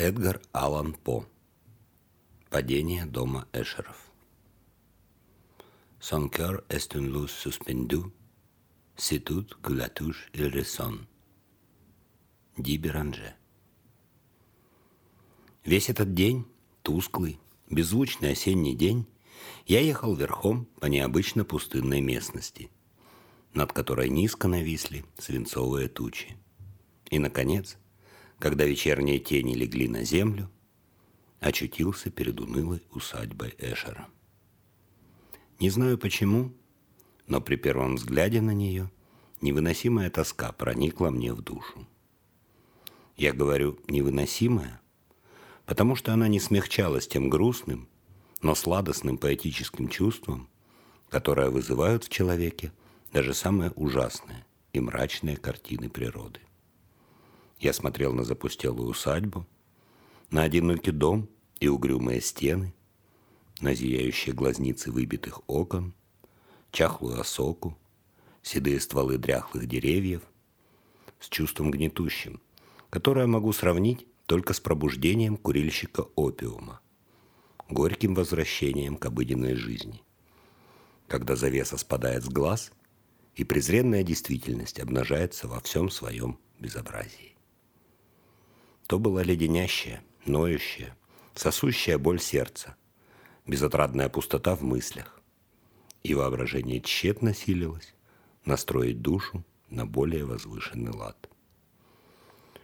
Эдгар Аллан По. Падение дома Эшеров. Son cœur est une luz suspendue, c'est tout que la touche il ressonne. Ди Беранже. Весь этот день, тусклый, беззвучный осенний день, я ехал верхом по необычно пустынной местности, над которой низко нависли свинцовые тучи. И, наконец, когда вечерние тени легли на землю, очутился перед унылой усадьбой Эшера. Не знаю почему, но при первом взгляде на нее невыносимая тоска проникла мне в душу. Я говорю «невыносимая», потому что она не смягчалась тем грустным, но сладостным поэтическим чувством, которое вызывают в человеке даже самые ужасные и мрачные картины природы. Я смотрел на запустелую усадьбу, на одинокий дом и угрюмые стены, на зияющие глазницы выбитых окон, чахлую осоку, седые стволы дряхлых деревьев, с чувством гнетущим, которое могу сравнить только с пробуждением курильщика опиума, горьким возвращением к обыденной жизни, когда завеса спадает с глаз и презренная действительность обнажается во всем своем безобразии. То была леденящая, ноющая, сосущая боль сердца, безотрадная пустота в мыслях. И воображение тщетно силилось настроить душу на более возвышенный лад.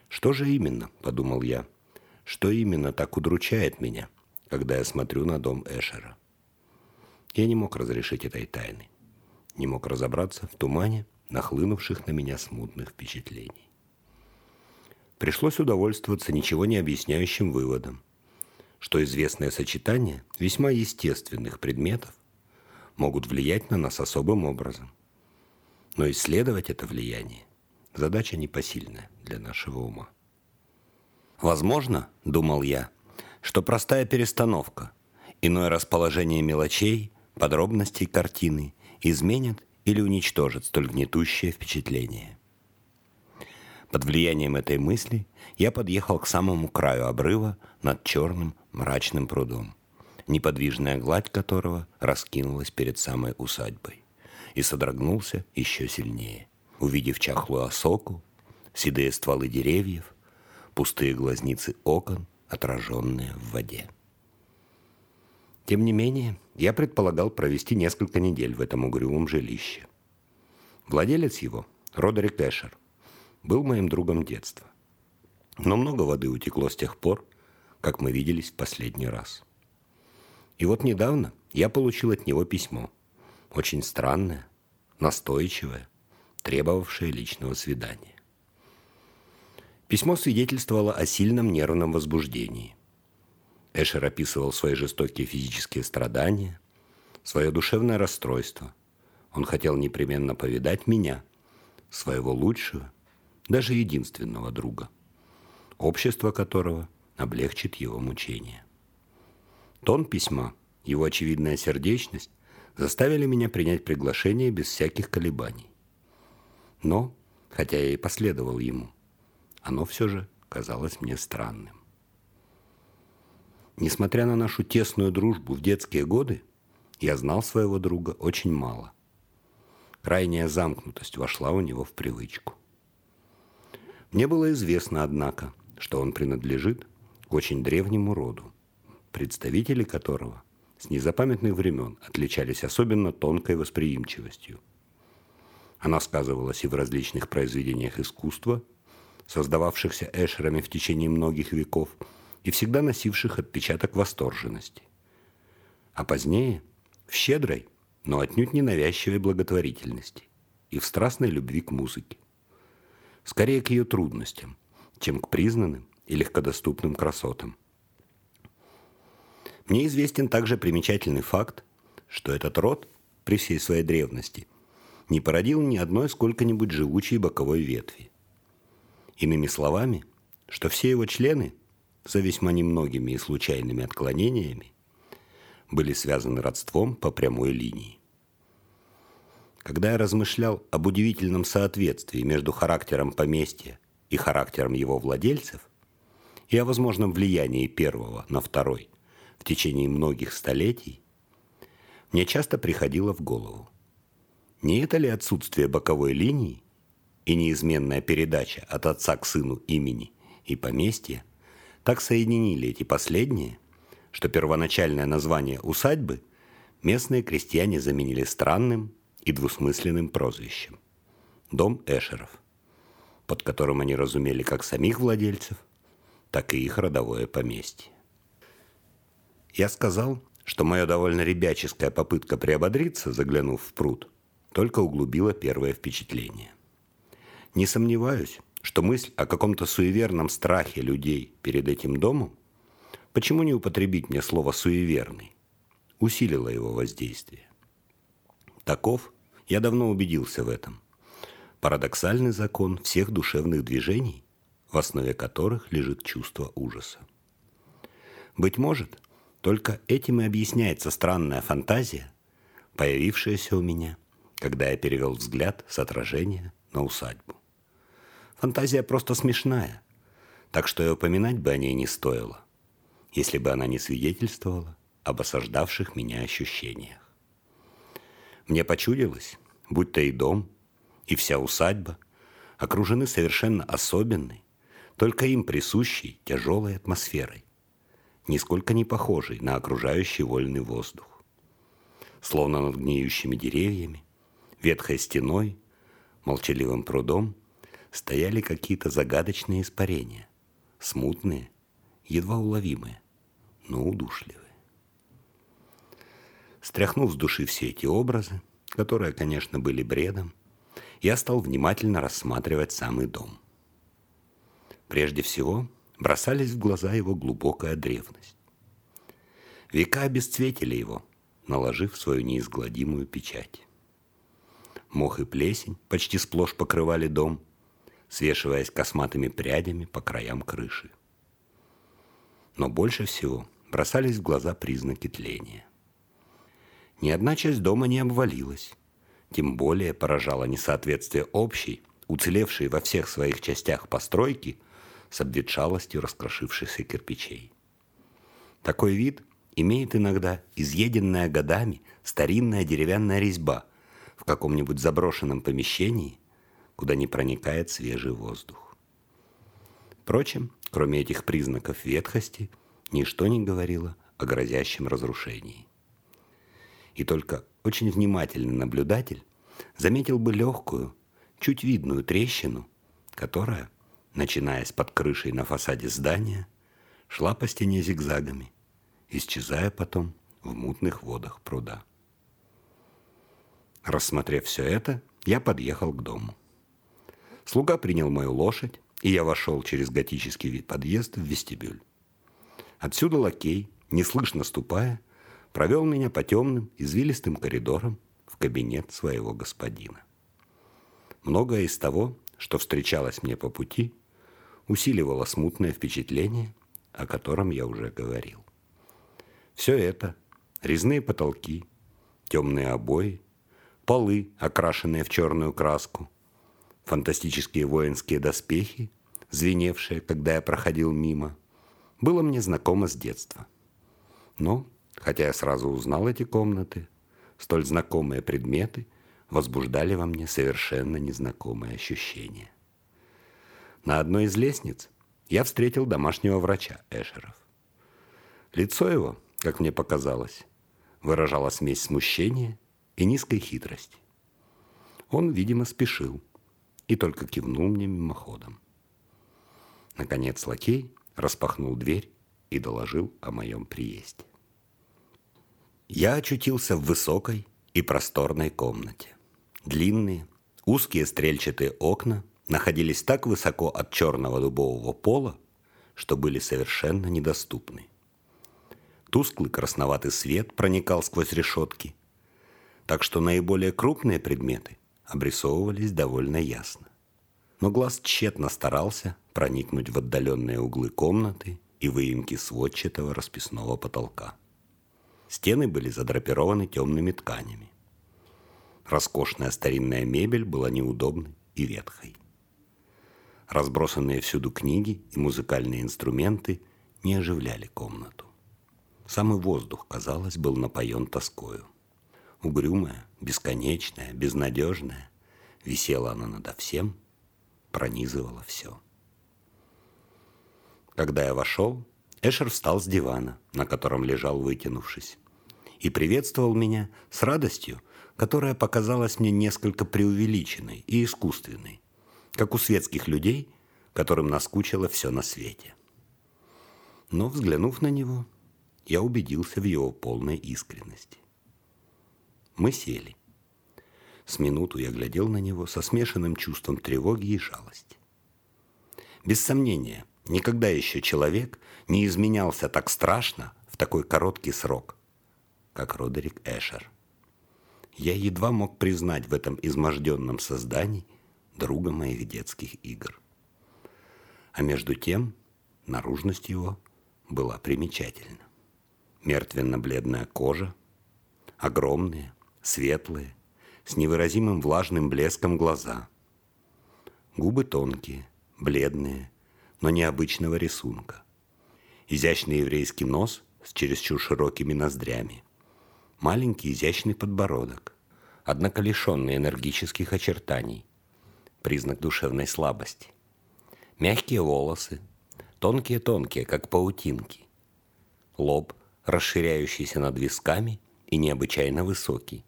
Что же именно, подумал я, что именно так удручает меня, когда я смотрю на дом Эшера? Я не мог разрешить этой тайны, не мог разобраться в тумане нахлынувших на меня смутных впечатлений пришлось удовольствоваться ничего не объясняющим выводом, что известное сочетание весьма естественных предметов могут влиять на нас особым образом. Но исследовать это влияние – задача непосильная для нашего ума. Возможно, думал я, что простая перестановка, иное расположение мелочей, подробностей картины изменят или уничтожат столь гнетущее впечатление – под влиянием этой мысли я подъехал к самому краю обрыва над черным мрачным прудом, неподвижная гладь которого раскинулась перед самой усадьбой, и содрогнулся еще сильнее, увидев чахлую осоку, седые стволы деревьев, пустые глазницы окон, отраженные в воде. Тем не менее, я предполагал провести несколько недель в этом угрюмом жилище. Владелец его, Родерик Эшер, был моим другом детства. Но много воды утекло с тех пор, как мы виделись в последний раз. И вот недавно я получил от него письмо. Очень странное, настойчивое, требовавшее личного свидания. Письмо свидетельствовало о сильном нервном возбуждении. Эшер описывал свои жестокие физические страдания, свое душевное расстройство. Он хотел непременно повидать меня, своего лучшего даже единственного друга, общество которого облегчит его мучения. Тон письма, его очевидная сердечность заставили меня принять приглашение без всяких колебаний. Но, хотя я и последовал ему, оно все же казалось мне странным. Несмотря на нашу тесную дружбу в детские годы, я знал своего друга очень мало. Крайняя замкнутость вошла у него в привычку. Мне было известно, однако, что он принадлежит к очень древнему роду, представители которого с незапамятных времен отличались особенно тонкой восприимчивостью. Она сказывалась и в различных произведениях искусства, создававшихся эшерами в течение многих веков и всегда носивших отпечаток восторженности. А позднее в щедрой, но отнюдь не навязчивой благотворительности и в страстной любви к музыке скорее к ее трудностям, чем к признанным и легкодоступным красотам. Мне известен также примечательный факт, что этот род, при всей своей древности, не породил ни одной сколько-нибудь живучей боковой ветви. Иными словами, что все его члены, за весьма немногими и случайными отклонениями, были связаны родством по прямой линии. Когда я размышлял об удивительном соответствии между характером поместья и характером его владельцев, и о возможном влиянии первого на второй в течение многих столетий, мне часто приходило в голову, не это ли отсутствие боковой линии и неизменная передача от отца к сыну имени и поместья так соединили эти последние, что первоначальное название усадьбы местные крестьяне заменили странным и двусмысленным прозвищем – Дом Эшеров, под которым они разумели как самих владельцев, так и их родовое поместье. Я сказал, что моя довольно ребяческая попытка приободриться, заглянув в пруд, только углубила первое впечатление. Не сомневаюсь, что мысль о каком-то суеверном страхе людей перед этим домом, почему не употребить мне слово «суеверный», усилила его воздействие. Таков, я давно убедился в этом, парадоксальный закон всех душевных движений, в основе которых лежит чувство ужаса. Быть может, только этим и объясняется странная фантазия, появившаяся у меня, когда я перевел взгляд с отражения на усадьбу. Фантазия просто смешная, так что и упоминать бы о ней не стоило, если бы она не свидетельствовала об осаждавших меня ощущениях. Мне почудилось, будто и дом, и вся усадьба окружены совершенно особенной, только им присущей тяжелой атмосферой, нисколько не похожей на окружающий вольный воздух. Словно над гниющими деревьями, ветхой стеной, молчаливым прудом стояли какие-то загадочные испарения, смутные, едва уловимые, но удушливые. Стряхнув с души все эти образы, которые, конечно, были бредом, я стал внимательно рассматривать самый дом. Прежде всего, бросались в глаза его глубокая древность. Века обесцветили его, наложив свою неизгладимую печать. Мох и плесень почти сплошь покрывали дом – свешиваясь косматыми прядями по краям крыши. Но больше всего бросались в глаза признаки тления. Ни одна часть дома не обвалилась, тем более поражало несоответствие общей, уцелевшей во всех своих частях постройки с обветшалостью раскрошившихся кирпичей. Такой вид имеет иногда изъеденная годами старинная деревянная резьба в каком-нибудь заброшенном помещении куда не проникает свежий воздух. Впрочем, кроме этих признаков ветхости, ничто не говорило о грозящем разрушении. И только очень внимательный наблюдатель заметил бы легкую, чуть видную трещину, которая, начинаясь под крышей на фасаде здания, шла по стене зигзагами, исчезая потом в мутных водах пруда. Рассмотрев все это, я подъехал к дому. Слуга принял мою лошадь, и я вошел через готический вид подъезд в вестибюль. Отсюда лакей, неслышно ступая, провел меня по темным, извилистым коридорам в кабинет своего господина. Многое из того, что встречалось мне по пути, усиливало смутное впечатление, о котором я уже говорил. Все это – резные потолки, темные обои, полы, окрашенные в черную краску, фантастические воинские доспехи, звеневшие, когда я проходил мимо, было мне знакомо с детства. Но, хотя я сразу узнал эти комнаты, столь знакомые предметы возбуждали во мне совершенно незнакомые ощущения. На одной из лестниц я встретил домашнего врача Эшеров. Лицо его, как мне показалось, выражало смесь смущения и низкой хитрости. Он, видимо, спешил – и только кивнул мне мимоходом. Наконец лакей распахнул дверь и доложил о моем приезде. Я очутился в высокой и просторной комнате. Длинные, узкие стрельчатые окна находились так высоко от черного дубового пола, что были совершенно недоступны. Тусклый красноватый свет проникал сквозь решетки, так что наиболее крупные предметы обрисовывались довольно ясно. Но глаз тщетно старался проникнуть в отдаленные углы комнаты и выемки сводчатого расписного потолка. Стены были задрапированы темными тканями. Роскошная старинная мебель была неудобной и ветхой. Разбросанные всюду книги и музыкальные инструменты не оживляли комнату. Самый воздух, казалось, был напоен тоскою. Угрюмая, бесконечная, безнадежная, висела она надо всем, пронизывала все. Когда я вошел, Эшер встал с дивана, на котором лежал вытянувшись, и приветствовал меня с радостью, которая показалась мне несколько преувеличенной и искусственной, как у светских людей, которым наскучило все на свете. Но, взглянув на него, я убедился в его полной искренности. Мы сели. С минуту я глядел на него со смешанным чувством тревоги и жалости. Без сомнения, никогда еще человек не изменялся так страшно в такой короткий срок, как Родерик Эшер. Я едва мог признать в этом изможденном создании друга моих детских игр. А между тем наружность его была примечательна. Мертвенно-бледная кожа, огромные, светлые, с невыразимым влажным блеском глаза. Губы тонкие, бледные, но необычного рисунка. Изящный еврейский нос с чересчур широкими ноздрями. Маленький изящный подбородок, однако лишенный энергических очертаний. Признак душевной слабости. Мягкие волосы, тонкие-тонкие, как паутинки. Лоб, расширяющийся над висками и необычайно высокий.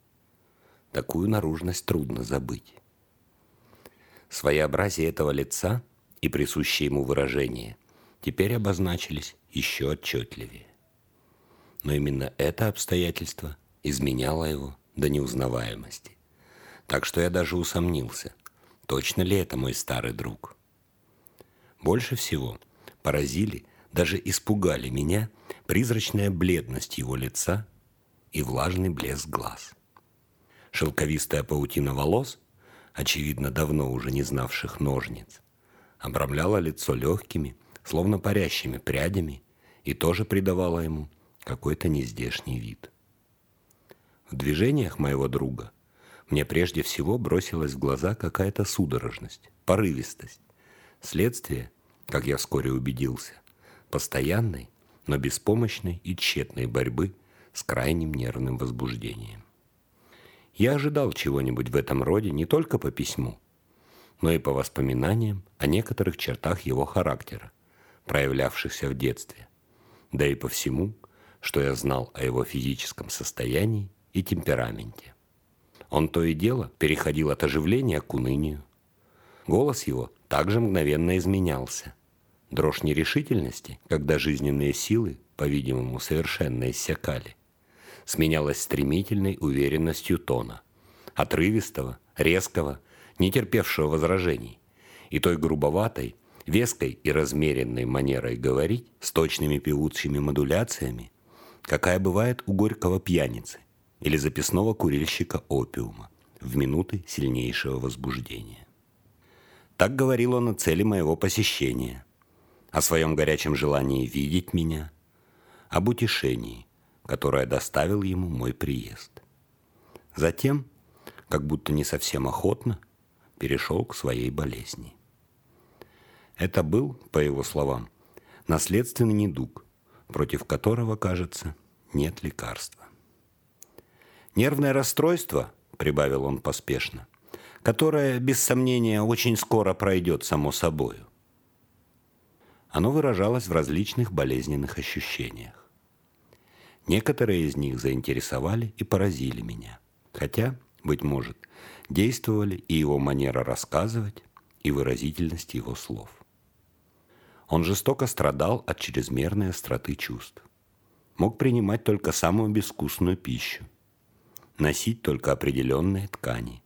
Такую наружность трудно забыть. Своеобразие этого лица и присущее ему выражение теперь обозначились еще отчетливее. Но именно это обстоятельство изменяло его до неузнаваемости. Так что я даже усомнился, точно ли это мой старый друг. Больше всего поразили, даже испугали меня призрачная бледность его лица и влажный блеск глаз. Шелковистая паутина волос, очевидно, давно уже не знавших ножниц, обрамляла лицо легкими, словно парящими прядями и тоже придавала ему какой-то нездешний вид. В движениях моего друга мне прежде всего бросилась в глаза какая-то судорожность, порывистость, следствие, как я вскоре убедился, постоянной, но беспомощной и тщетной борьбы с крайним нервным возбуждением. Я ожидал чего-нибудь в этом роде не только по письму, но и по воспоминаниям о некоторых чертах его характера, проявлявшихся в детстве, да и по всему, что я знал о его физическом состоянии и темпераменте. Он то и дело переходил от оживления к унынию. Голос его также мгновенно изменялся. Дрожь нерешительности, когда жизненные силы, по-видимому, совершенно иссякали, сменялась стремительной уверенностью тона, отрывистого, резкого, не терпевшего возражений, и той грубоватой, веской и размеренной манерой говорить с точными певучими модуляциями, какая бывает у горького пьяницы или записного курильщика опиума в минуты сильнейшего возбуждения. Так говорил он о цели моего посещения, о своем горячем желании видеть меня, об утешении, которое доставил ему мой приезд. Затем, как будто не совсем охотно, перешел к своей болезни. Это был, по его словам, наследственный недуг, против которого, кажется, нет лекарства. Нервное расстройство, прибавил он поспешно, которое, без сомнения, очень скоро пройдет само собою. Оно выражалось в различных болезненных ощущениях. Некоторые из них заинтересовали и поразили меня. Хотя, быть может, действовали и его манера рассказывать, и выразительность его слов. Он жестоко страдал от чрезмерной остроты чувств. Мог принимать только самую безвкусную пищу, носить только определенные ткани.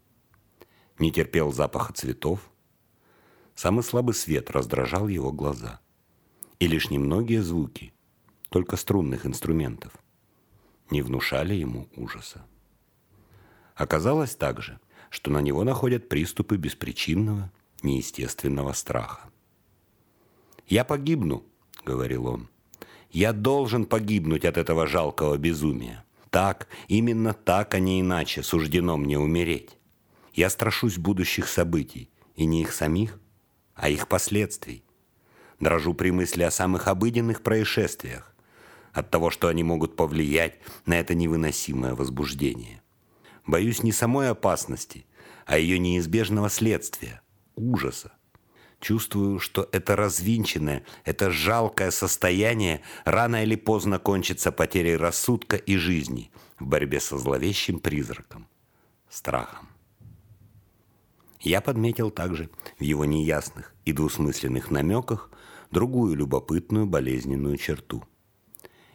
Не терпел запаха цветов. Самый слабый свет раздражал его глаза. И лишь немногие звуки, только струнных инструментов – не внушали ему ужаса. Оказалось также, что на него находят приступы беспричинного, неестественного страха. «Я погибну», — говорил он. «Я должен погибнуть от этого жалкого безумия. Так, именно так, а не иначе, суждено мне умереть. Я страшусь будущих событий, и не их самих, а их последствий. Дрожу при мысли о самых обыденных происшествиях, от того, что они могут повлиять на это невыносимое возбуждение. Боюсь не самой опасности, а ее неизбежного следствия – ужаса. Чувствую, что это развинченное, это жалкое состояние рано или поздно кончится потерей рассудка и жизни в борьбе со зловещим призраком – страхом. Я подметил также в его неясных и двусмысленных намеках другую любопытную болезненную черту.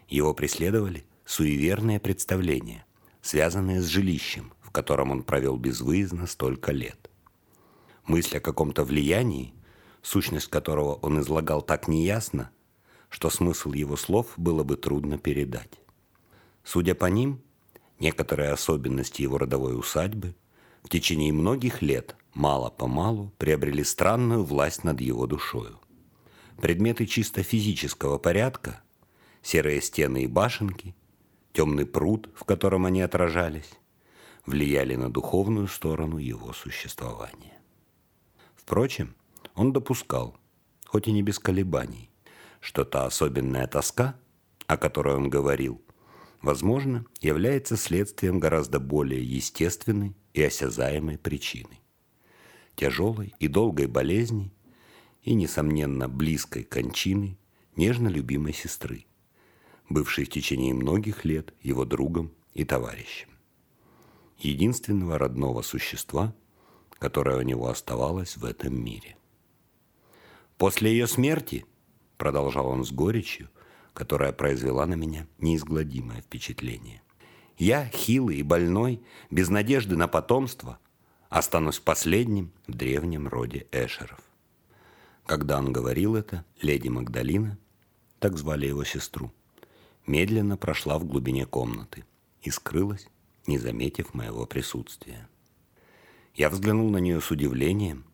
Его преследовали суеверные представления, связанные с жилищем, в котором он провел безвыездно столько лет. Мысль о каком-то влиянии, сущность которого он излагал так неясно, что смысл его слов было бы трудно передать. Судя по ним, некоторые особенности его родовой усадьбы в течение многих лет мало-помалу приобрели странную власть над его душою. Предметы чисто физического порядка, серые стены и башенки, темный пруд, в котором они отражались, влияли на духовную сторону его существования. Впрочем, он допускал, хоть и не без колебаний, что та особенная тоска, о которой он говорил, возможно, является следствием гораздо более естественной и осязаемой причины тяжелой и долгой болезни и, несомненно, близкой кончины нежно любимой сестры, бывшей в течение многих лет его другом и товарищем. Единственного родного существа, которое у него оставалось в этом мире. После ее смерти, продолжал он с горечью, которая произвела на меня неизгладимое впечатление. Я, хилый и больной, без надежды на потомство, Останусь последним в древнем роде Эшеров. Когда он говорил это, леди Магдалина, так звали его сестру, медленно прошла в глубине комнаты и скрылась, не заметив моего присутствия. Я взглянул на нее с удивлением,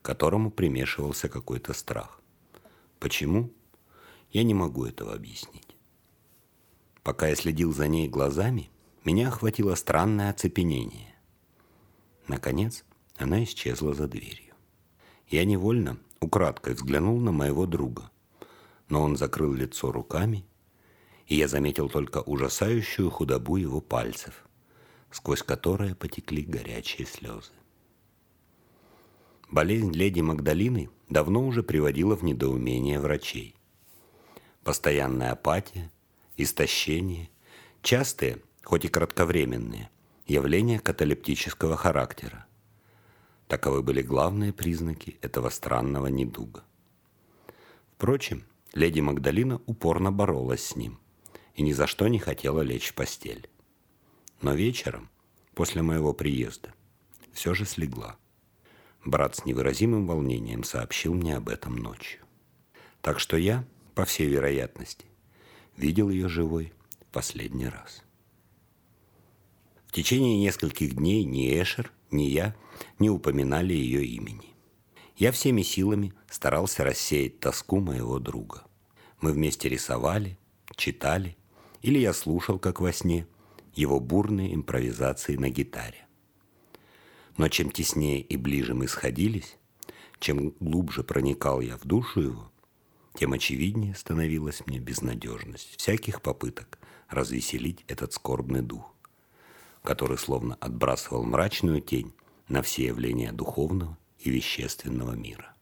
к которому примешивался какой-то страх. Почему? Я не могу этого объяснить. Пока я следил за ней глазами, меня охватило странное оцепенение. Наконец, она исчезла за дверью. Я невольно, украдкой взглянул на моего друга, но он закрыл лицо руками, и я заметил только ужасающую худобу его пальцев, сквозь которые потекли горячие слезы. Болезнь леди Магдалины давно уже приводила в недоумение врачей. Постоянная апатия, истощение, частые, хоть и кратковременные – явление каталептического характера. Таковы были главные признаки этого странного недуга. Впрочем, леди Магдалина упорно боролась с ним и ни за что не хотела лечь в постель. Но вечером, после моего приезда, все же слегла. Брат с невыразимым волнением сообщил мне об этом ночью. Так что я, по всей вероятности, видел ее живой последний раз. В течение нескольких дней ни Эшер, ни я не упоминали ее имени. Я всеми силами старался рассеять тоску моего друга. Мы вместе рисовали, читали, или я слушал, как во сне, его бурные импровизации на гитаре. Но чем теснее и ближе мы сходились, чем глубже проникал я в душу его, тем очевиднее становилась мне безнадежность всяких попыток развеселить этот скорбный дух который словно отбрасывал мрачную тень на все явления духовного и вещественного мира.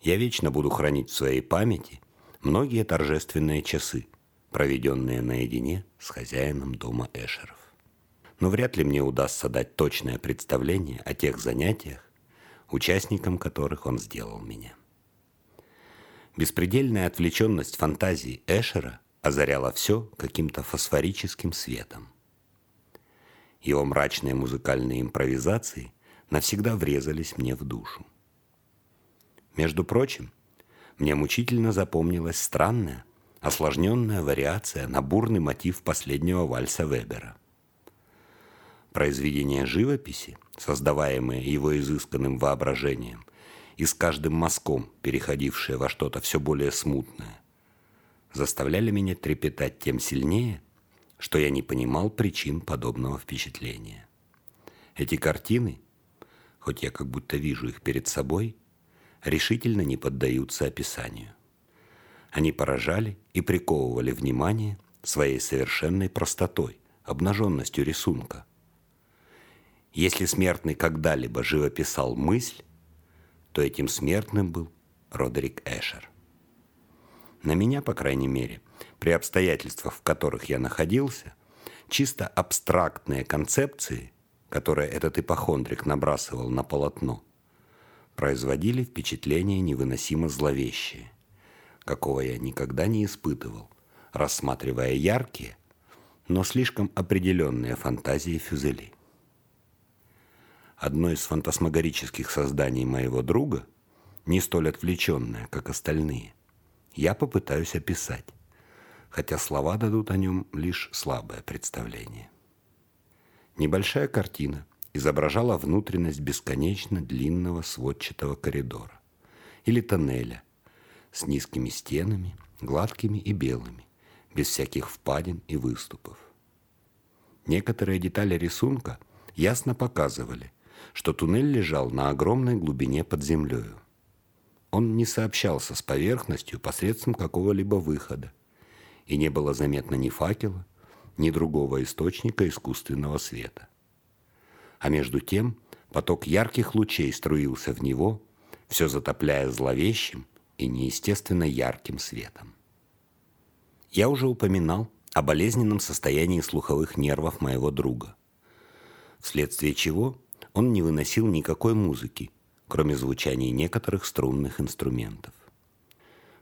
Я вечно буду хранить в своей памяти многие торжественные часы, проведенные наедине с хозяином дома Эшеров. Но вряд ли мне удастся дать точное представление о тех занятиях, участником которых он сделал меня. Беспредельная отвлеченность фантазии Эшера озаряло все каким-то фосфорическим светом. Его мрачные музыкальные импровизации навсегда врезались мне в душу. Между прочим, мне мучительно запомнилась странная, осложненная вариация на бурный мотив последнего вальса Вебера. Произведения живописи, создаваемые его изысканным воображением, и с каждым мазком переходившие во что-то все более смутное, заставляли меня трепетать тем сильнее, что я не понимал причин подобного впечатления. Эти картины, хоть я как будто вижу их перед собой, решительно не поддаются описанию. Они поражали и приковывали внимание своей совершенной простотой, обнаженностью рисунка. Если смертный когда-либо живописал мысль, то этим смертным был Родерик Эшер. На меня, по крайней мере, при обстоятельствах, в которых я находился, чисто абстрактные концепции, которые этот ипохондрик набрасывал на полотно, производили впечатление невыносимо зловещее – какого я никогда не испытывал, рассматривая яркие, но слишком определенные фантазии Фюзели. Одно из фантасмагорических созданий моего друга, не столь отвлеченное, как остальные, я попытаюсь описать, хотя слова дадут о нем лишь слабое представление. Небольшая картина изображала внутренность бесконечно длинного сводчатого коридора или тоннеля – с низкими стенами, гладкими и белыми, без всяких впадин и выступов. Некоторые детали рисунка ясно показывали, что туннель лежал на огромной глубине под землею. Он не сообщался с поверхностью посредством какого-либо выхода, и не было заметно ни факела, ни другого источника искусственного света. А между тем поток ярких лучей струился в него, все затопляя зловещим, и неестественно ярким светом. Я уже упоминал о болезненном состоянии слуховых нервов моего друга, вследствие чего он не выносил никакой музыки, кроме звучания некоторых струнных инструментов.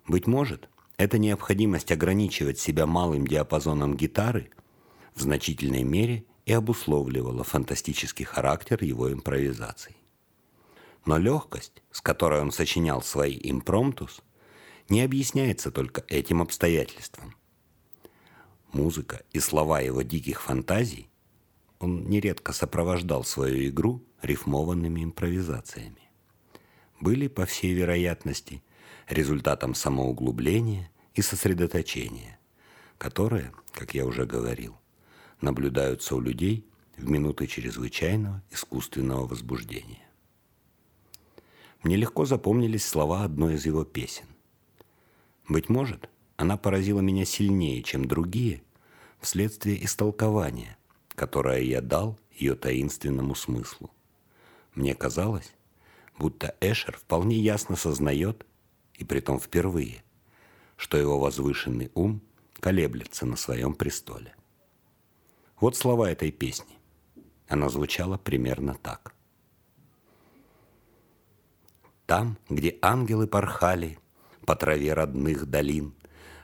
Быть может, эта необходимость ограничивать себя малым диапазоном гитары в значительной мере и обусловливала фантастический характер его импровизаций. Но легкость, с которой он сочинял свои импромтус, не объясняется только этим обстоятельством. Музыка и слова его диких фантазий он нередко сопровождал свою игру рифмованными импровизациями. Были, по всей вероятности, результатом самоуглубления и сосредоточения, которые, как я уже говорил, наблюдаются у людей в минуты чрезвычайного искусственного возбуждения. Мне легко запомнились слова одной из его песен. Быть может, она поразила меня сильнее, чем другие, вследствие истолкования, которое я дал ее таинственному смыслу. Мне казалось, будто Эшер вполне ясно сознает, и притом впервые, что его возвышенный ум колеблется на своем престоле. Вот слова этой песни. Она звучала примерно так – там, где ангелы порхали По траве родных долин,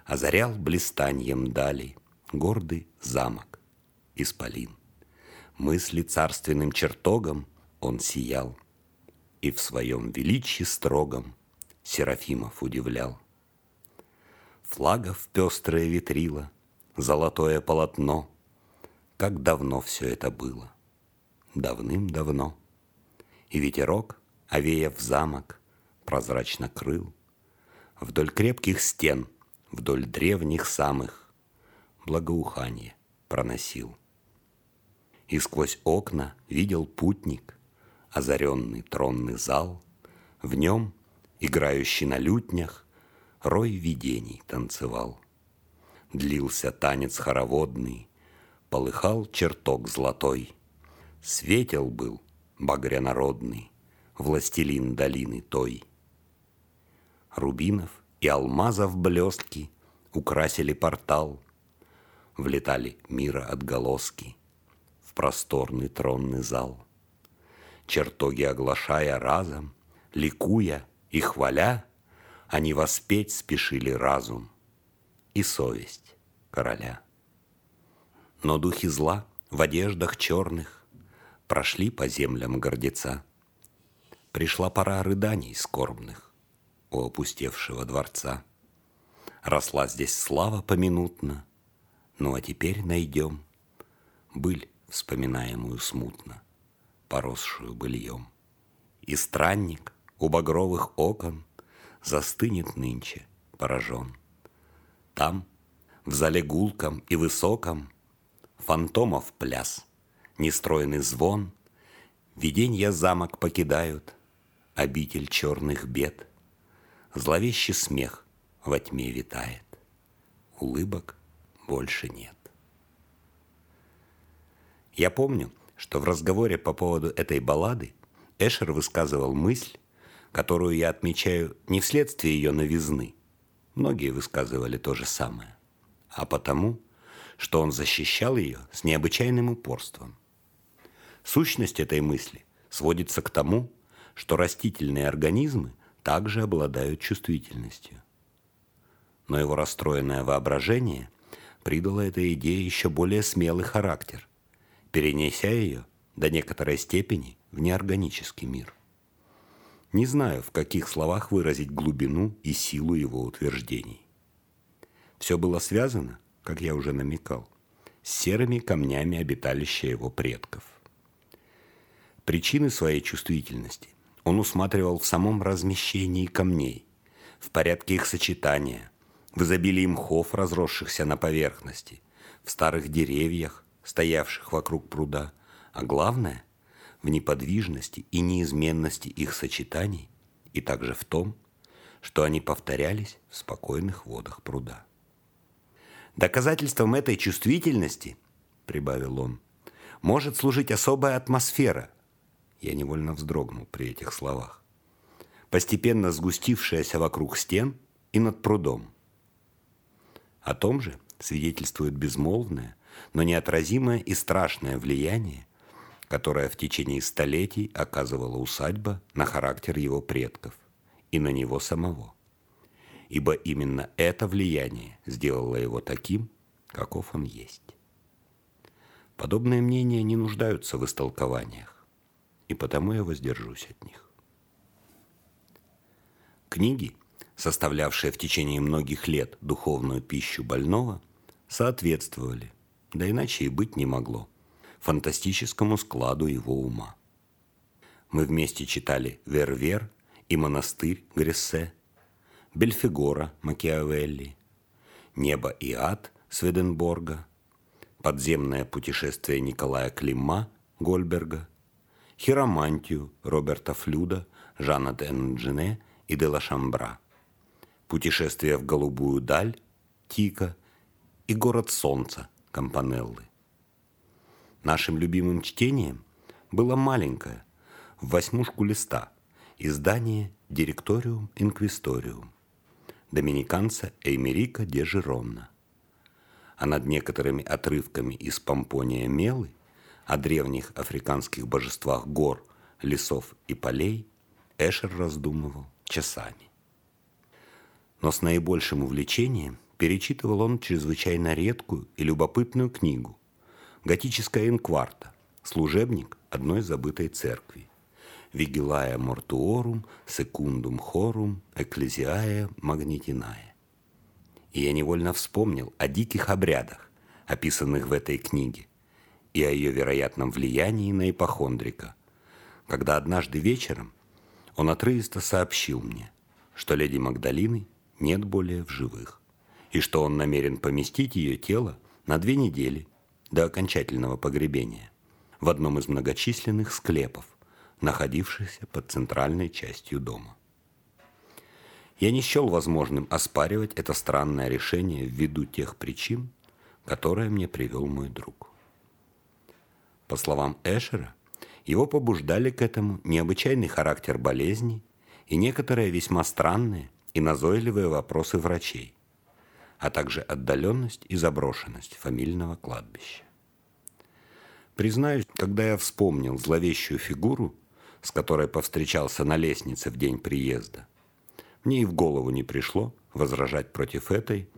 Озарял блистаньем дали Гордый замок исполин. Мысли царственным чертогом Он сиял, И в своем величии строгом Серафимов удивлял. Флагов пестрое ветрило, Золотое полотно, Как давно все это было, Давным-давно. И ветерок — овеяв замок, прозрачно крыл. Вдоль крепких стен, вдоль древних самых, благоухание проносил. И сквозь окна видел путник, озаренный тронный зал, в нем, играющий на лютнях, рой видений танцевал. Длился танец хороводный, полыхал чертог золотой, светел был багрянародный, властелин долины той. Рубинов и алмазов блестки украсили портал, Влетали мира отголоски просторный тронный зал. Чертоги оглашая разом, ликуя и хваля, Они воспеть спешили разум и совесть короля. Но духи зла в одеждах черных Прошли по землям гордеца — Пришла пора рыданий скорбных у опустевшего дворца. Росла здесь слава поминутно, ну а теперь найдем Быль, вспоминаемую смутно, поросшую быльем. И странник у багровых окон Застынет нынче, поражен. Там, в зале гулком и высоком, Фантомов пляс, нестроенный звон, Виденья замок покидают, обитель черных бед. Зловещий смех во тьме витает, улыбок больше нет. Я помню, что в разговоре по поводу этой баллады Эшер высказывал мысль, которую я отмечаю не вследствие ее новизны, многие высказывали то же самое, а потому, что он защищал ее с необычайным упорством. Сущность этой мысли сводится к тому, что растительные организмы также обладают чувствительностью. Но его расстроенное воображение придало этой идее еще более смелый характер, перенеся ее до некоторой степени в неорганический мир. Не знаю, в каких словах выразить глубину и силу его утверждений. Все было связано, как я уже намекал, с серыми камнями обиталища его предков. Причины своей чувствительности он усматривал в самом размещении камней, в порядке их сочетания, в изобилии мхов, разросшихся на поверхности, в старых деревьях, стоявших вокруг пруда, а главное – в неподвижности и неизменности их сочетаний и также в том, что они повторялись в спокойных водах пруда. Доказательством этой чувствительности, прибавил он, может служить особая атмосфера, я невольно вздрогнул при этих словах. Постепенно сгустившаяся вокруг стен и над прудом. О том же свидетельствует безмолвное, но неотразимое и страшное влияние, которое в течение столетий оказывала усадьба на характер его предков и на него самого. Ибо именно это влияние сделало его таким, каков он есть. Подобные мнения не нуждаются в истолкованиях и потому я воздержусь от них. Книги, составлявшие в течение многих лет духовную пищу больного, соответствовали, да иначе и быть не могло, фантастическому складу его ума. Мы вместе читали «Вервер» и «Монастырь» Грессе, «Бельфигора» Макиавелли, «Небо и ад» Сведенборга, «Подземное путешествие Николая Климма Гольберга – хиромантию Роберта Флюда, Жана Денджине и де Шамбра, путешествие в голубую даль Тика и город солнца Кампанеллы. Нашим любимым чтением было маленькое, в восьмушку листа, издание «Директориум Инквисториум» доминиканца Эймерика де Жиронна. А над некоторыми отрывками из Помпония Мелы о древних африканских божествах гор, лесов и полей Эшер раздумывал часами. Но с наибольшим увлечением перечитывал он чрезвычайно редкую и любопытную книгу «Готическая инкварта. Служебник одной забытой церкви. Вигилая мортуорум, секундум хорум, экклезиая магнитиная». И я невольно вспомнил о диких обрядах, описанных в этой книге – и о ее вероятном влиянии на ипохондрика, когда однажды вечером он отрывисто сообщил мне, что леди Магдалины нет более в живых, и что он намерен поместить ее тело на две недели до окончательного погребения в одном из многочисленных склепов, находившихся под центральной частью дома. Я не счел возможным оспаривать это странное решение ввиду тех причин, которые мне привел мой друг. По словам Эшера, его побуждали к этому необычайный характер болезни и некоторые весьма странные и назойливые вопросы врачей, а также отдаленность и заброшенность фамильного кладбища. Признаюсь, когда я вспомнил зловещую фигуру, с которой повстречался на лестнице в день приезда, мне и в голову не пришло возражать против этой,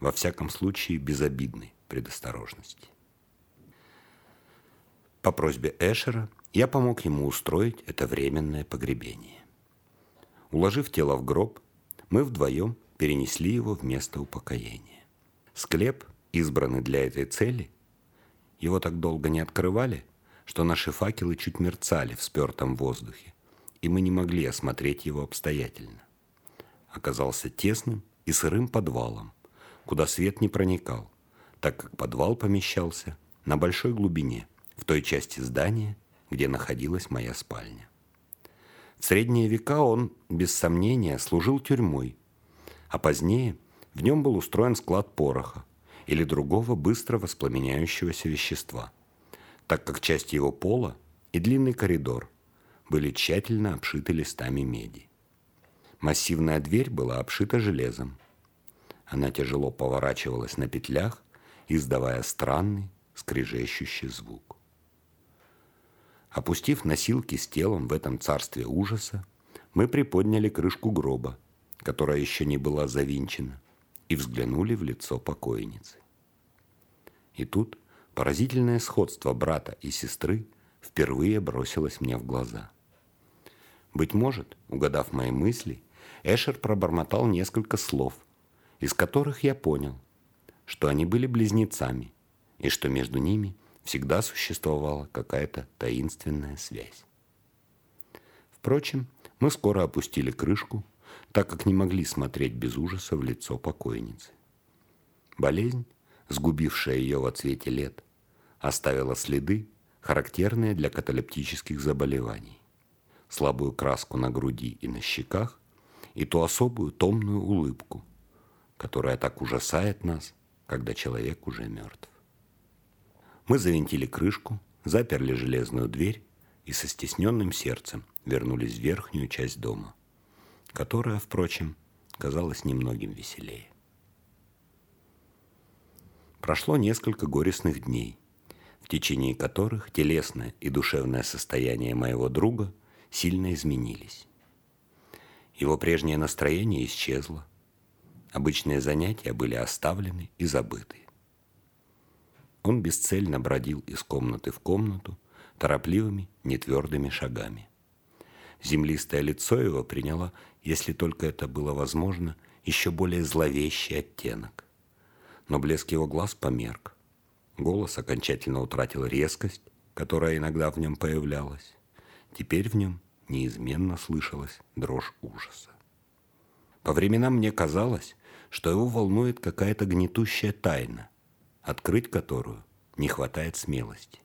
во всяком случае, безобидной предосторожности. По просьбе Эшера я помог ему устроить это временное погребение. Уложив тело в гроб, мы вдвоем перенесли его в место упокоения. Склеп, избранный для этой цели, его так долго не открывали, что наши факелы чуть мерцали в спертом воздухе, и мы не могли осмотреть его обстоятельно. Оказался тесным и сырым подвалом, куда свет не проникал, так как подвал помещался на большой глубине – в той части здания, где находилась моя спальня. В средние века он, без сомнения, служил тюрьмой, а позднее в нем был устроен склад пороха или другого быстро воспламеняющегося вещества, так как часть его пола и длинный коридор были тщательно обшиты листами меди. Массивная дверь была обшита железом. Она тяжело поворачивалась на петлях, издавая странный, скрежещущий звук. Опустив носилки с телом в этом царстве ужаса, мы приподняли крышку гроба, которая еще не была завинчена, и взглянули в лицо покойницы. И тут поразительное сходство брата и сестры впервые бросилось мне в глаза. Быть может, угадав мои мысли, Эшер пробормотал несколько слов, из которых я понял, что они были близнецами и что между ними – всегда существовала какая-то таинственная связь. Впрочем, мы скоро опустили крышку, так как не могли смотреть без ужаса в лицо покойницы. Болезнь, сгубившая ее во цвете лет, оставила следы, характерные для каталептических заболеваний. Слабую краску на груди и на щеках и ту особую томную улыбку, которая так ужасает нас, когда человек уже мертв. Мы завинтили крышку, заперли железную дверь и со стесненным сердцем вернулись в верхнюю часть дома, которая, впрочем, казалась немногим веселее. Прошло несколько горестных дней, в течение которых телесное и душевное состояние моего друга сильно изменились. Его прежнее настроение исчезло, обычные занятия были оставлены и забыты. Он бесцельно бродил из комнаты в комнату торопливыми, нетвердыми шагами. Землистое лицо его приняло, если только это было возможно, еще более зловещий оттенок. Но блеск его глаз померк. Голос окончательно утратил резкость, которая иногда в нем появлялась. Теперь в нем неизменно слышалась дрожь ужаса. По временам мне казалось, что его волнует какая-то гнетущая тайна – открыть которую не хватает смелости.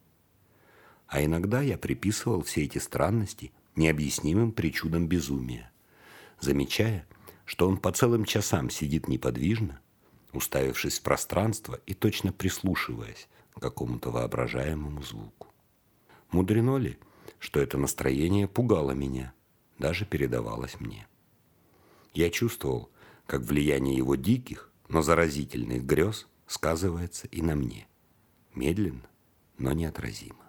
А иногда я приписывал все эти странности необъяснимым причудам безумия, замечая, что он по целым часам сидит неподвижно, уставившись в пространство и точно прислушиваясь к какому-то воображаемому звуку. Мудрено ли, что это настроение пугало меня, даже передавалось мне. Я чувствовал, как влияние его диких, но заразительных грез сказывается и на мне. Медленно, но неотразимо.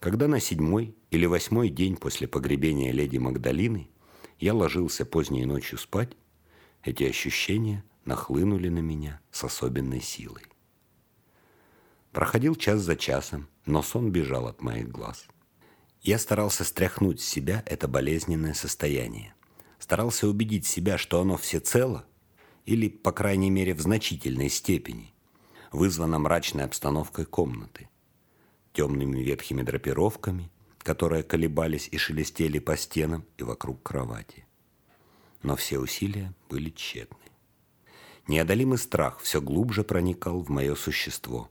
Когда на седьмой или восьмой день после погребения леди Магдалины я ложился поздней ночью спать, эти ощущения нахлынули на меня с особенной силой. Проходил час за часом, но сон бежал от моих глаз. Я старался стряхнуть с себя это болезненное состояние. Старался убедить себя, что оно всецело или, по крайней мере, в значительной степени, вызвана мрачной обстановкой комнаты, темными ветхими драпировками, которые колебались и шелестели по стенам и вокруг кровати. Но все усилия были тщетны. Неодолимый страх все глубже проникал в мое существо.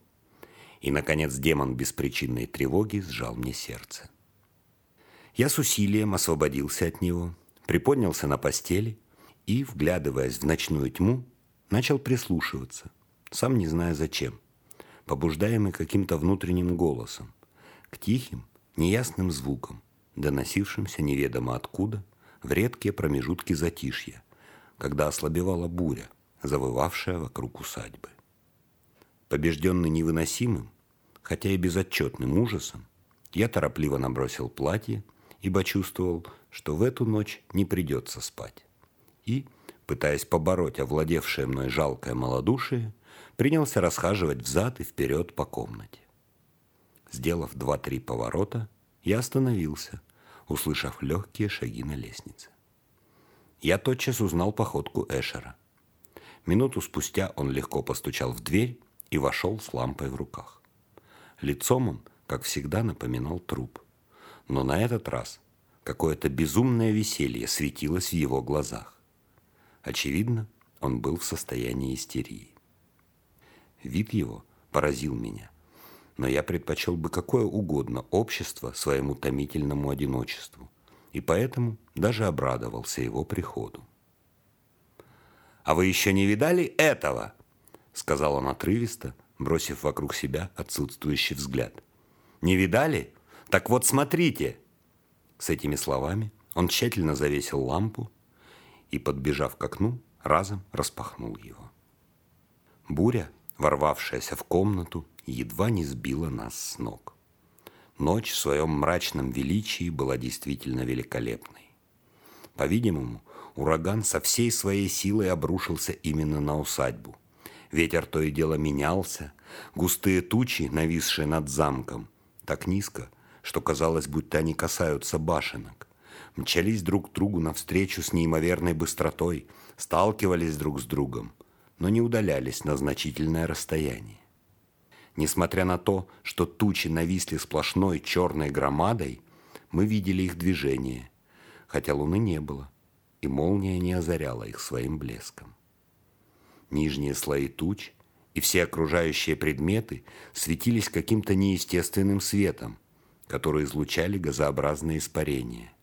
И, наконец, демон беспричинной тревоги сжал мне сердце. Я с усилием освободился от него, приподнялся на постели и, вглядываясь в ночную тьму, начал прислушиваться, сам не зная зачем, побуждаемый каким-то внутренним голосом, к тихим, неясным звукам, доносившимся неведомо откуда в редкие промежутки затишья, когда ослабевала буря, завывавшая вокруг усадьбы. Побежденный невыносимым, хотя и безотчетным ужасом, я торопливо набросил платье, ибо чувствовал, что в эту ночь не придется спать и, пытаясь побороть овладевшее мной жалкое малодушие, принялся расхаживать взад и вперед по комнате. Сделав два-три поворота, я остановился, услышав легкие шаги на лестнице. Я тотчас узнал походку Эшера. Минуту спустя он легко постучал в дверь и вошел с лампой в руках. Лицом он, как всегда, напоминал труп. Но на этот раз какое-то безумное веселье светилось в его глазах. Очевидно, он был в состоянии истерии. Вид его поразил меня, но я предпочел бы какое угодно общество своему томительному одиночеству, и поэтому даже обрадовался его приходу. «А вы еще не видали этого?» — сказал он отрывисто, бросив вокруг себя отсутствующий взгляд. «Не видали? Так вот смотрите!» С этими словами он тщательно завесил лампу и, подбежав к окну, разом распахнул его. Буря, ворвавшаяся в комнату, едва не сбила нас с ног. Ночь в своем мрачном величии была действительно великолепной. По-видимому, ураган со всей своей силой обрушился именно на усадьбу. Ветер то и дело менялся, густые тучи, нависшие над замком, так низко, что казалось, будто они касаются башенок, мчались друг к другу навстречу с неимоверной быстротой, сталкивались друг с другом, но не удалялись на значительное расстояние. Несмотря на то, что тучи нависли сплошной черной громадой, мы видели их движение, хотя луны не было, и молния не озаряла их своим блеском. Нижние слои туч и все окружающие предметы светились каким-то неестественным светом, который излучали газообразные испарения,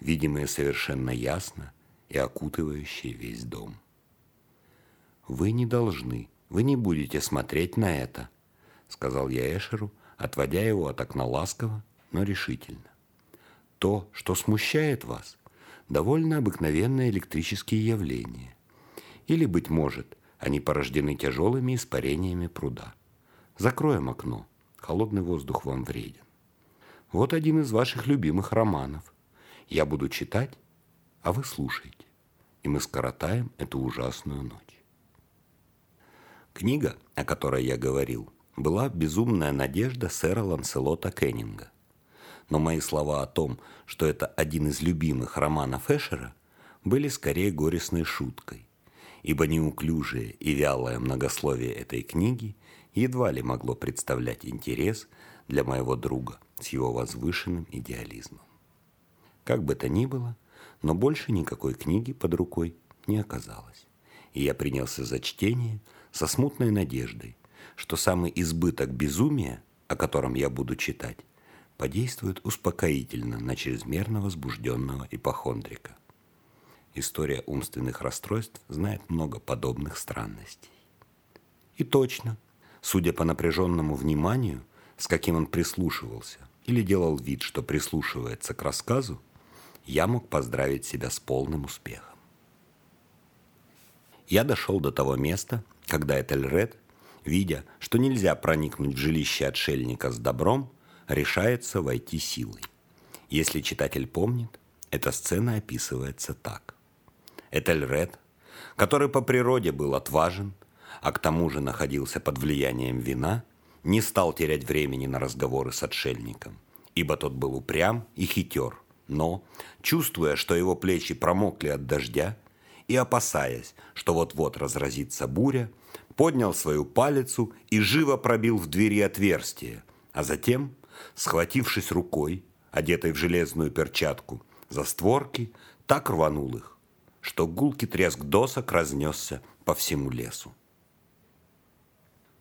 видимые совершенно ясно и окутывающие весь дом. «Вы не должны, вы не будете смотреть на это», — сказал я Эшеру, отводя его от окна ласково, но решительно. «То, что смущает вас, довольно обыкновенные электрические явления. Или, быть может, они порождены тяжелыми испарениями пруда. Закроем окно, холодный воздух вам вреден. Вот один из ваших любимых романов. Я буду читать, а вы слушайте, и мы скоротаем эту ужасную ночь». Книга, о которой я говорил, была безумная надежда сэра Ланселота Кеннинга. Но мои слова о том, что это один из любимых романов Эшера, были скорее горестной шуткой, ибо неуклюжее и вялое многословие этой книги едва ли могло представлять интерес для моего друга с его возвышенным идеализмом. Как бы то ни было, но больше никакой книги под рукой не оказалось, и я принялся за чтение со смутной надеждой, что самый избыток безумия, о котором я буду читать, подействует успокоительно на чрезмерно возбужденного ипохондрика. История умственных расстройств знает много подобных странностей. И точно, судя по напряженному вниманию, с каким он прислушивался или делал вид, что прислушивается к рассказу, я мог поздравить себя с полным успехом. Я дошел до того места, когда Этельред видя, что нельзя проникнуть в жилище отшельника с добром, решается войти силой. Если читатель помнит, эта сцена описывается так. Этельред, который по природе был отважен, а к тому же находился под влиянием вина, не стал терять времени на разговоры с отшельником, ибо тот был упрям и хитер, но, чувствуя, что его плечи промокли от дождя, и опасаясь, что вот-вот разразится буря, поднял свою палицу и живо пробил в двери отверстие, а затем, схватившись рукой, одетой в железную перчатку, за створки, так рванул их, что гулкий треск досок разнесся по всему лесу.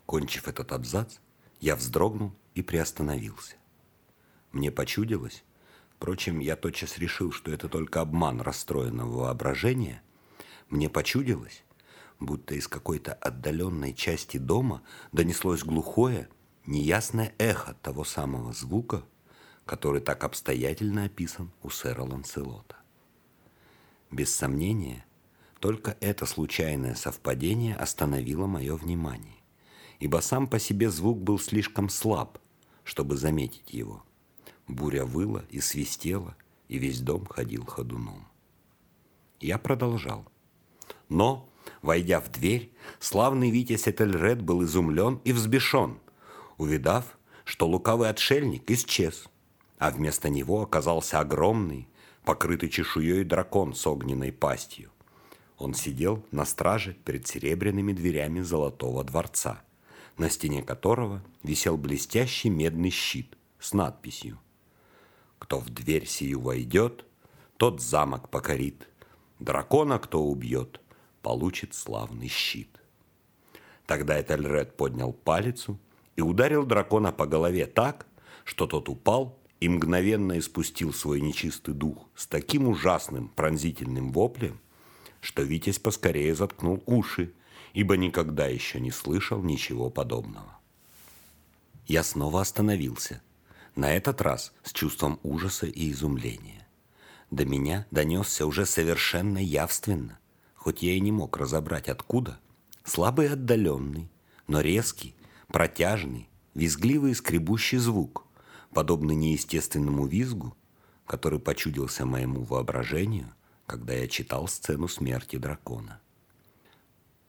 Кончив этот абзац, я вздрогнул и приостановился. Мне почудилось, впрочем, я тотчас решил, что это только обман расстроенного воображения, мне почудилось, будто из какой-то отдаленной части дома донеслось глухое, неясное эхо того самого звука, который так обстоятельно описан у сэра Ланселота. Без сомнения, только это случайное совпадение остановило мое внимание, ибо сам по себе звук был слишком слаб, чтобы заметить его. Буря выла и свистела, и весь дом ходил ходуном. Я продолжал. Но Войдя в дверь, славный Витязь Этельред был изумлен и взбешен, увидав, что лукавый отшельник исчез, а вместо него оказался огромный, покрытый чешуей дракон с огненной пастью. Он сидел на страже перед серебряными дверями золотого дворца, на стене которого висел блестящий медный щит с надписью «Кто в дверь сию войдет, тот замок покорит, дракона кто убьет, получит славный щит. Тогда Этельред поднял палицу и ударил дракона по голове так, что тот упал и мгновенно испустил свой нечистый дух с таким ужасным пронзительным воплем, что Витязь поскорее заткнул уши, ибо никогда еще не слышал ничего подобного. Я снова остановился, на этот раз с чувством ужаса и изумления. До меня донесся уже совершенно явственно, хоть я и не мог разобрать откуда, слабый отдаленный, но резкий, протяжный, визгливый и скребущий звук, подобный неестественному визгу, который почудился моему воображению, когда я читал сцену смерти дракона.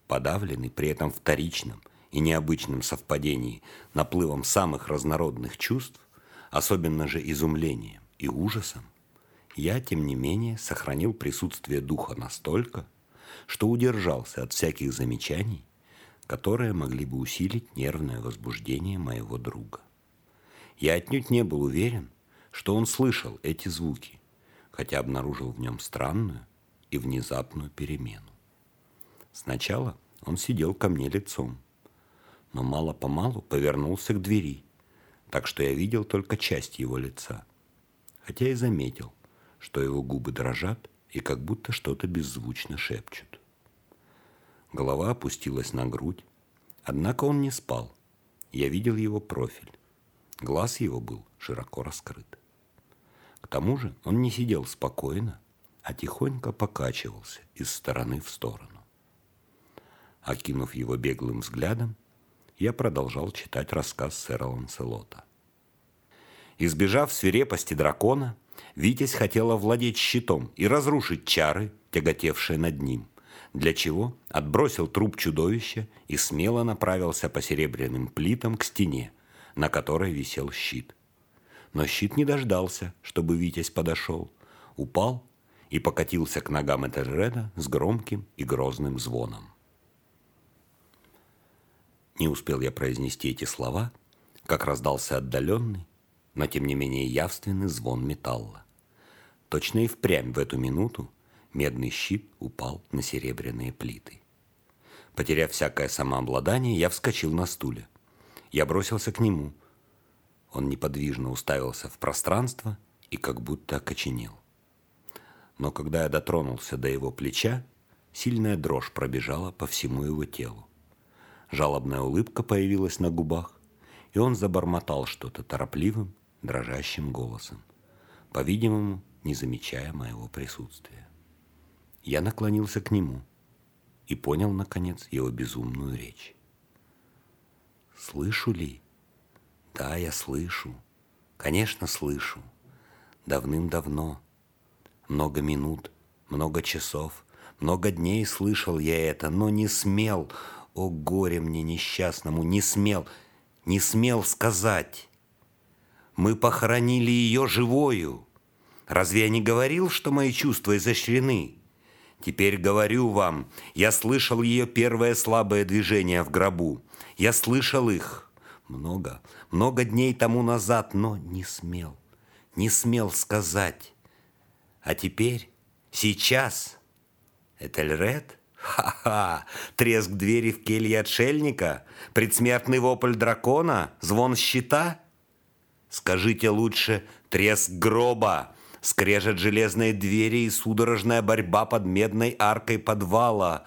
Подавленный при этом вторичном и необычном совпадении наплывом самых разнородных чувств, особенно же изумлением и ужасом, я, тем не менее, сохранил присутствие духа настолько, что удержался от всяких замечаний, которые могли бы усилить нервное возбуждение моего друга. Я отнюдь не был уверен, что он слышал эти звуки, хотя обнаружил в нем странную и внезапную перемену. Сначала он сидел ко мне лицом, но мало-помалу повернулся к двери, так что я видел только часть его лица, хотя и заметил, что его губы дрожат и как будто что-то беззвучно шепчут. Голова опустилась на грудь, однако он не спал. Я видел его профиль. Глаз его был широко раскрыт. К тому же он не сидел спокойно, а тихонько покачивался из стороны в сторону. Окинув его беглым взглядом, я продолжал читать рассказ сэра Ланселота. Избежав свирепости дракона, Витязь хотел овладеть щитом и разрушить чары, тяготевшие над ним, для чего отбросил труп чудовища и смело направился по серебряным плитам к стене, на которой висел щит. Но щит не дождался, чтобы Витязь подошел, упал и покатился к ногам Этельреда с громким и грозным звоном. Не успел я произнести эти слова, как раздался отдаленный, но тем не менее явственный звон металла. Точно и впрямь в эту минуту медный щит упал на серебряные плиты. Потеряв всякое самообладание, я вскочил на стуле. Я бросился к нему. Он неподвижно уставился в пространство и как будто окоченел. Но когда я дотронулся до его плеча, сильная дрожь пробежала по всему его телу. Жалобная улыбка появилась на губах, и он забормотал что-то торопливым, дрожащим голосом, по-видимому, не замечая моего присутствия. Я наклонился к нему и понял, наконец, его безумную речь. «Слышу ли?» «Да, я слышу. Конечно, слышу. Давным-давно. Много минут, много часов, много дней слышал я это, но не смел, о горе мне несчастному, не смел, не смел сказать. Мы похоронили ее живою. Разве я не говорил, что мои чувства изощрены? Теперь говорю вам, я слышал ее первое слабое движение в гробу. Я слышал их много, много дней тому назад, но не смел, не смел сказать. А теперь, сейчас, Этельред, ха-ха, треск двери в келье отшельника, предсмертный вопль дракона, звон щита. Скажите лучше треск гроба, скрежет железные двери и судорожная борьба под медной аркой подвала.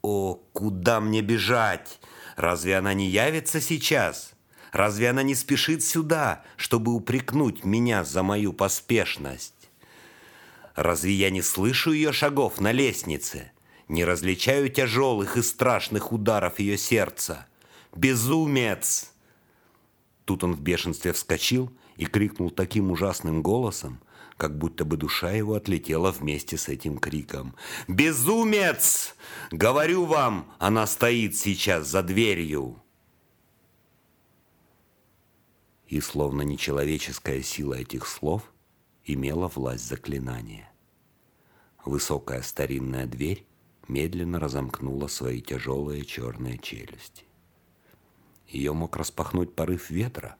О, куда мне бежать? Разве она не явится сейчас? Разве она не спешит сюда, чтобы упрекнуть меня за мою поспешность? Разве я не слышу ее шагов на лестнице? Не различаю тяжелых и страшных ударов ее сердца? Безумец! Тут он в бешенстве вскочил и крикнул таким ужасным голосом, как будто бы душа его отлетела вместе с этим криком. «Безумец! Говорю вам, она стоит сейчас за дверью!» И словно нечеловеческая сила этих слов имела власть заклинания. Высокая старинная дверь медленно разомкнула свои тяжелые черные челюсти. Ее мог распахнуть порыв ветра,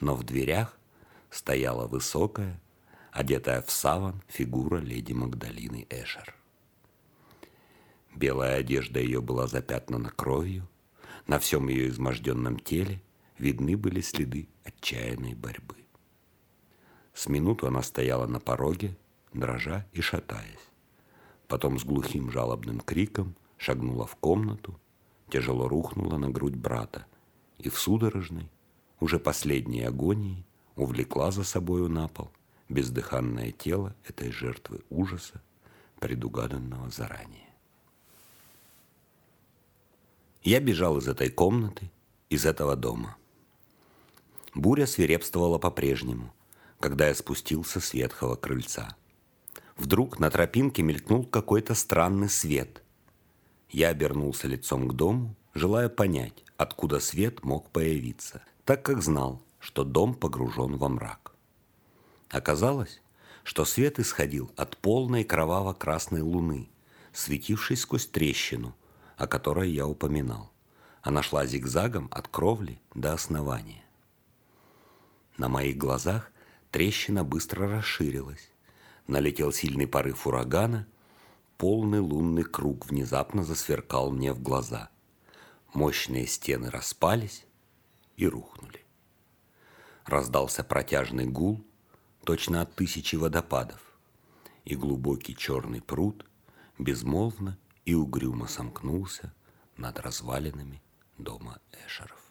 но в дверях стояла высокая, одетая в саван фигура леди Магдалины Эшер. Белая одежда ее была запятнана кровью, на всем ее изможденном теле видны были следы отчаянной борьбы. С минуту она стояла на пороге, дрожа и шатаясь. Потом с глухим жалобным криком шагнула в комнату, тяжело рухнула на грудь брата и в судорожной, уже последней агонии увлекла за собою на пол бездыханное тело этой жертвы ужаса, предугаданного заранее. Я бежал из этой комнаты, из этого дома. Буря свирепствовала по-прежнему, когда я спустился с ветхого крыльца. Вдруг на тропинке мелькнул какой-то странный свет. Я обернулся лицом к дому, желая понять, откуда свет мог появиться, так как знал, что дом погружен во мрак. Оказалось, что свет исходил от полной кроваво-красной луны, светившей сквозь трещину, о которой я упоминал. Она шла зигзагом от кровли до основания. На моих глазах трещина быстро расширилась. Налетел сильный порыв урагана, полный лунный круг внезапно засверкал мне в глаза. Мощные стены распались и рухнули. Раздался протяжный гул, точно от тысячи водопадов, и глубокий черный пруд безмолвно и угрюмо сомкнулся над развалинами дома Эшеров.